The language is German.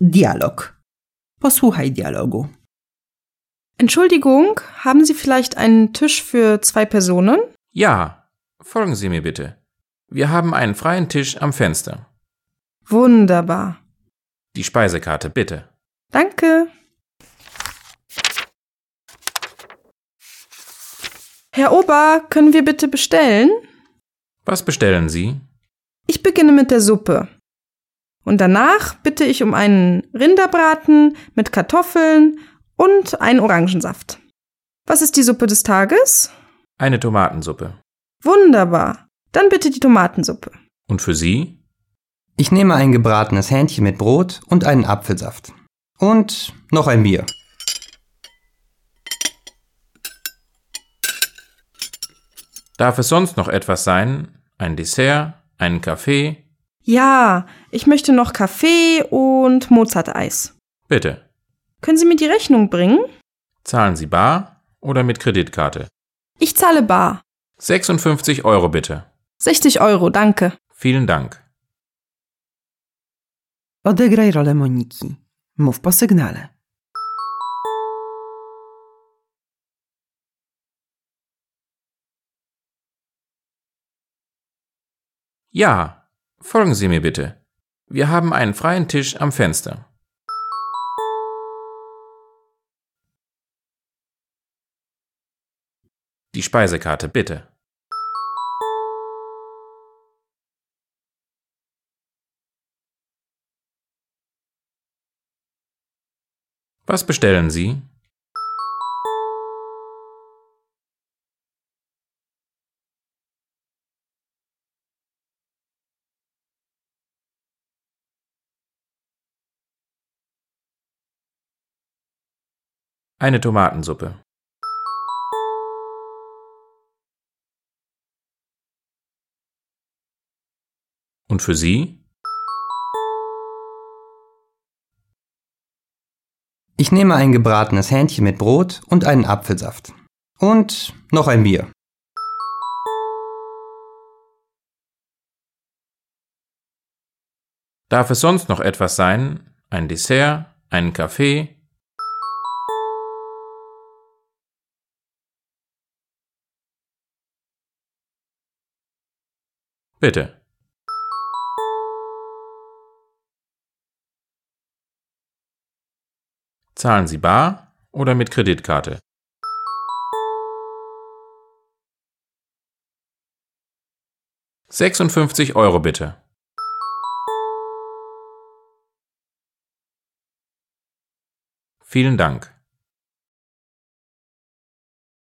Dialog. Posłuchaj dialogu. Entschuldigung, haben Sie vielleicht einen Tisch für zwei Personen? Ja, folgen Sie mir bitte. Wir haben einen freien Tisch am Fenster. Wunderbar. Die Speisekarte bitte. Danke. Herr Ober, können wir bitte bestellen? Was bestellen Sie? Ich beginne mit der Suppe. Und danach bitte ich um einen Rinderbraten mit Kartoffeln und einen Orangensaft. Was ist die Suppe des Tages? Eine Tomatensuppe. Wunderbar. Dann bitte die Tomatensuppe. Und für Sie? Ich nehme ein gebratenes Hähnchen mit Brot und einen Apfelsaft. Und noch ein Bier. Darf es sonst noch etwas sein? Ein Dessert? Einen Kaffee? Ja, ich möchte noch Kaffee und Mozarteis. Bitte. Können Sie mir die Rechnung bringen? Zahlen Sie bar oder mit Kreditkarte? Ich zahle bar. 56 Euro bitte. 60 Euro, danke. Vielen Dank. Odegraj rolę Moniki. Mów po sygnale. Ja, folgen Sie mir bitte. Wir haben einen freien Tisch am Fenster. Die Speisekarte bitte. Was bestellen Sie? Eine Tomatensuppe. Und für Sie? Ich nehme ein gebratenes Hähnchen mit Brot und einen Apfelsaft. Und noch ein Bier. Darf es sonst noch etwas sein? Ein Dessert? Einen Kaffee? Bitte. Zahlen Sie bar oder mit Kreditkarte? Sechsundfünfzig Euro bitte. Vielen Dank.